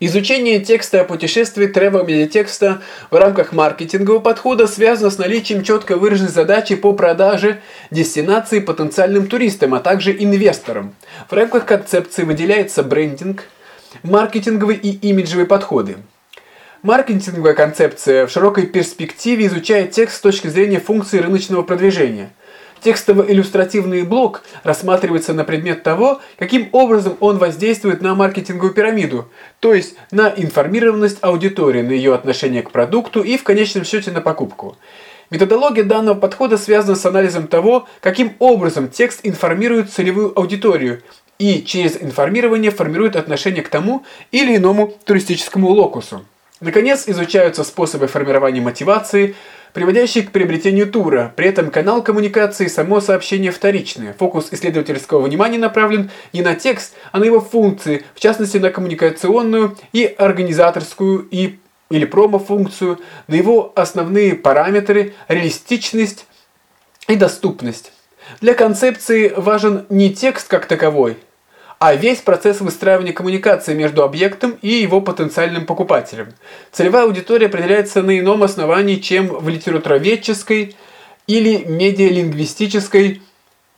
Изучение текста о путешествии travel медиатекста в рамках маркетингового подхода связано с наличием четко выраженной задачи по продаже дестинации потенциальным туристам, а также инвесторам. В рамках концепции выделяется брендинг, маркетинговые и имиджевые подходы. Маркетинговая концепция в широкой перспективе изучает текст с точки зрения функции рыночного продвижения. Текстово-иллюстративный блок рассматривается на предмет того, каким образом он воздействует на маркетинговую пирамиду, то есть на информированность аудитории, на ее отношение к продукту и в конечном счете на покупку. Методология данного подхода связана с анализом того, каким образом текст информирует целевую аудиторию и через информирование формирует отношение к тому или иному туристическому локусу. Наконец, изучаются способы формирования мотивации, приводящие к приобретению тура. При этом канал коммуникации само сообщение вторичное. Фокус исследовательского внимания направлен не на текст, а на его функции, в частности на коммуникационную и организаторскую и или промо-функцию, на его основные параметры, реалистичность и доступность. Для концепции важен не текст как таковой, а весь процесс выстраивания коммуникации между объектом и его потенциальным покупателем. Целевая аудитория определяется на ином основании, чем в литературоведческой или медиалингвистической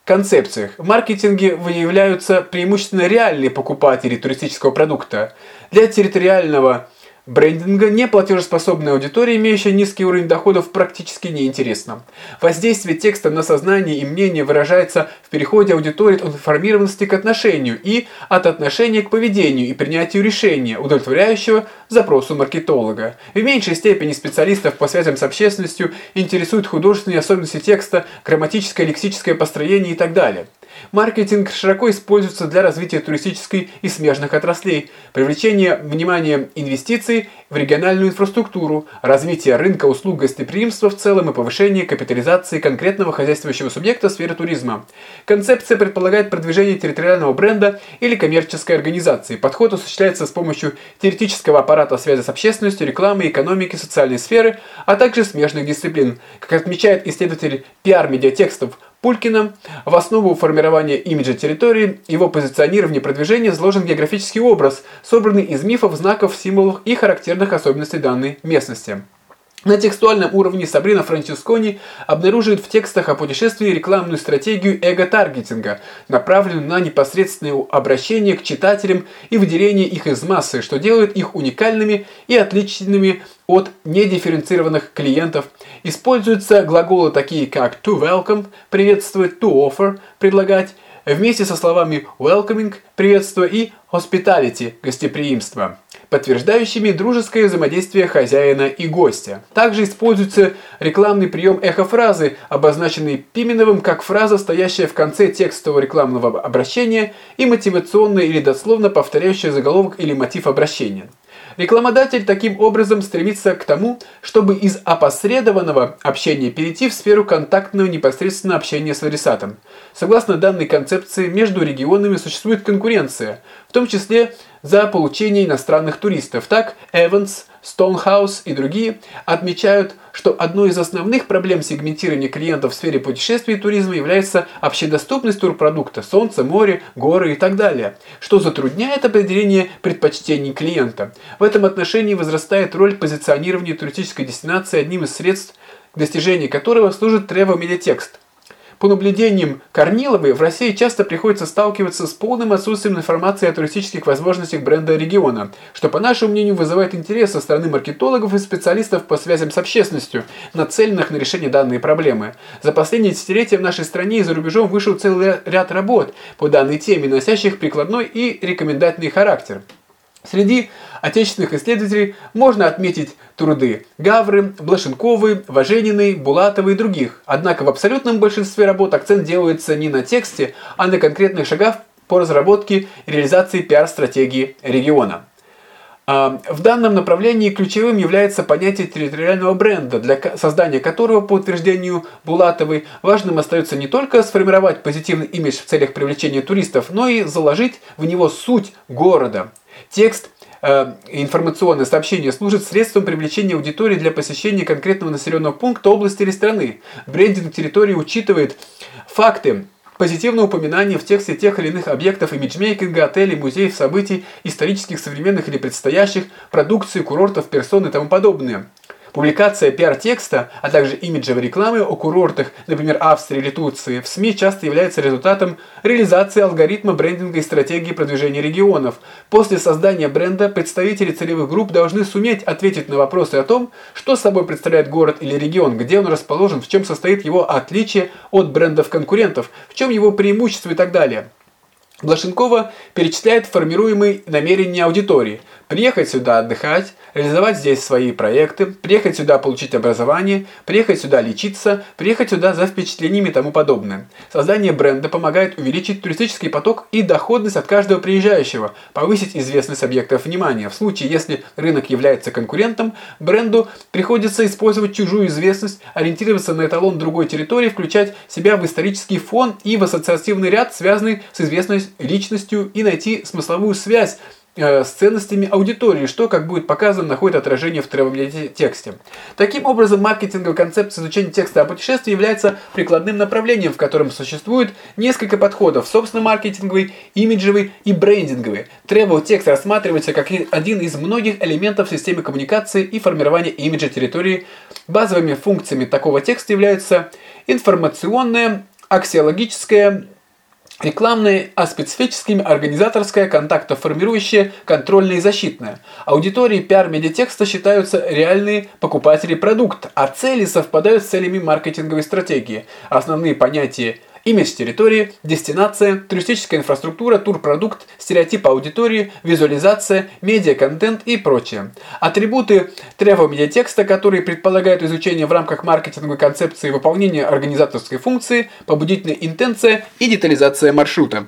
концепциях. В маркетинге выявляются преимущественно реальные покупатели туристического продукта. Для территориального брендинга неплатежеспособная аудитория, имеющая низкий уровень доходов, практически неинтересна. Воздействие текста на сознание и мнение выражается в переходе аудитории от информированности к отношению и от отношения к поведению и принятию решения, удовлетворяющего запросу маркетолога. В меньшей степени специалистов по связям с общественностью интересуют художественные особенности текста, грамматическое, лексическое построение и так далее. Маркетинг широко используется для развития туристической и смежных отраслей, привлечения внимания инвестиций в региональную инфраструктуру, развития рынка услуг гостеприимства в целом и повышения капитализации конкретного хозяйствующего субъекта в сфере туризма. Концепция предполагает продвижение территориального бренда или коммерческой организации. Подход осуществляется с помощью теоретического аппарата связи с общественностью, рекламы, экономики, социальной сферы, а также смежных дисциплин. Как отмечает исследователь пиар-медиатекстов Пулькина, в основу формирования имиджа территории, его позиционирования и продвижения изложен географический образ, собранный из мифов, знаков, символов и характерных особенностей данной местности. На текстуальном уровне Сабрина Франческони обнаруживает в текстах о путешествии рекламную стратегию эго-таргетинга, направленную на непосредственное обращение к читателям и выделение их из массы, что делает их уникальными и отличными от недифференцированных клиентов. Используются глаголы такие как to welcome – приветствовать, to offer – предлагать, вместе со словами welcoming – приветствие и hospitality – гостеприимство подтверждающими дружеское взаимодействие хозяина и гостя. Также используется рекламный прием эхофразы, обозначенный Пименовым как фраза, стоящая в конце текстового рекламного обращения и мотивационная или дословно повторяющая заголовок или мотив обращения. Рекламодатель таким образом стремится к тому, чтобы из опосредованного общения перейти в сферу контактного непосредственного общения с адресатом. Согласно данной концепции, между регионами существует конкуренция, в том числе за получение иностранных туристов. Так, Эванс, Стоунхаус и другие отмечают, что одной из основных проблем сегментирования клиентов в сфере путешествий и туризма является общедоступность турпродукта – солнце, море, горы и так далее, что затрудняет определение предпочтений клиента. В этом отношении возрастает роль позиционирования туристической дестинации одним из средств, к достижению которого служит travel медиатекст – по наблюдениям Корниловой, в России часто приходится сталкиваться с полным отсутствием информации о туристических возможностях бренда региона, что, по нашему мнению, вызывает интерес со стороны маркетологов и специалистов по связям с общественностью, нацеленных на решение данной проблемы. За последние десятилетия в нашей стране и за рубежом вышел целый ряд работ по данной теме, носящих прикладной и рекомендательный характер. Среди отечественных исследователей можно отметить труды Гавры, Блашенковой, Важениной, Булатовой и других. Однако в абсолютном большинстве работ акцент делается не на тексте, а на конкретных шагах по разработке и реализации пиар-стратегии региона. А, в данном направлении ключевым является понятие территориального бренда, для создания которого, по утверждению Булатовой, важным остается не только сформировать позитивный имидж в целях привлечения туристов, но и заложить в него суть города. Текст информационное сообщение служит средством привлечения аудитории для посещения конкретного населенного пункта, области или страны. Брендинг территории учитывает факты, позитивное упоминание в тексте тех или иных объектов имиджмейкинга, отелей, музеев, событий, исторических, современных или предстоящих, продукции, курортов, персон и тому подобное. Публикация пиар-текста, а также имиджевой рекламы о курортах, например, Австрии или Турции, в СМИ часто является результатом реализации алгоритма брендинга и стратегии продвижения регионов. После создания бренда представители целевых групп должны суметь ответить на вопросы о том, что собой представляет город или регион, где он расположен, в чем состоит его отличие от брендов конкурентов, в чем его преимущество и так далее. Блашенкова перечисляет формируемые намерения аудитории – приехать сюда отдыхать, реализовать здесь свои проекты, приехать сюда получить образование, приехать сюда лечиться, приехать сюда за впечатлениями и тому подобное. Создание бренда помогает увеличить туристический поток и доходность от каждого приезжающего, повысить известность объектов внимания. В случае, если рынок является конкурентом, бренду приходится использовать чужую известность, ориентироваться на эталон другой территории, включать себя в исторический фон и в ассоциативный ряд, связанный с известной личностью, и найти смысловую связь Э, с ценностями аудитории, что, как будет показано, находит отражение в тревел-тексте. Таким образом, маркетинговая концепция изучения текста о путешествии является прикладным направлением, в котором существует несколько подходов, собственно, маркетинговый, имиджевый и брендинговый. Тревел-текст рассматривается как один из многих элементов системы коммуникации и формирования имиджа территории. Базовыми функциями такого текста являются информационная, аксиологическая, Рекламная, а специфическими организаторская, контактоформирующая, контрольная и защитная. Аудитории пиар-медиатекста считаются реальные покупатели продукта, а цели совпадают с целями маркетинговой стратегии. Основные понятия – Имидж территории, дестинация, туристическая инфраструктура, турпродукт, стереотип аудитории, визуализация, медиа-контент и прочее. Атрибуты тревел-медиатекста, которые предполагают изучение в рамках маркетинговой концепции выполнения организаторской функции, побудительная интенция и детализация маршрута.